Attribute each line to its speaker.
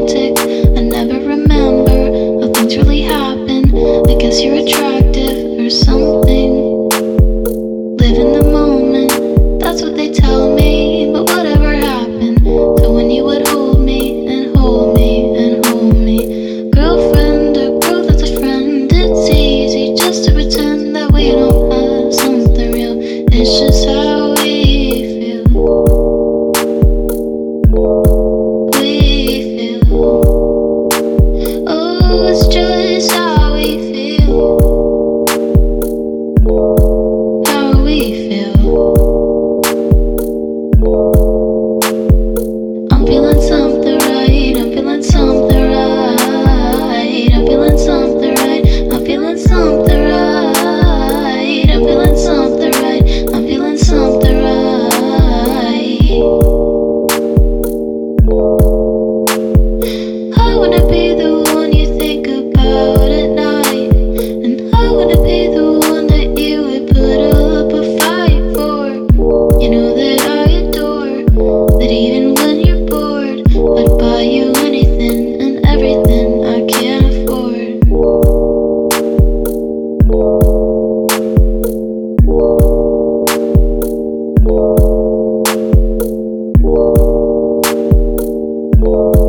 Speaker 1: romantic. You